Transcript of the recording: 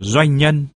doanh nhân.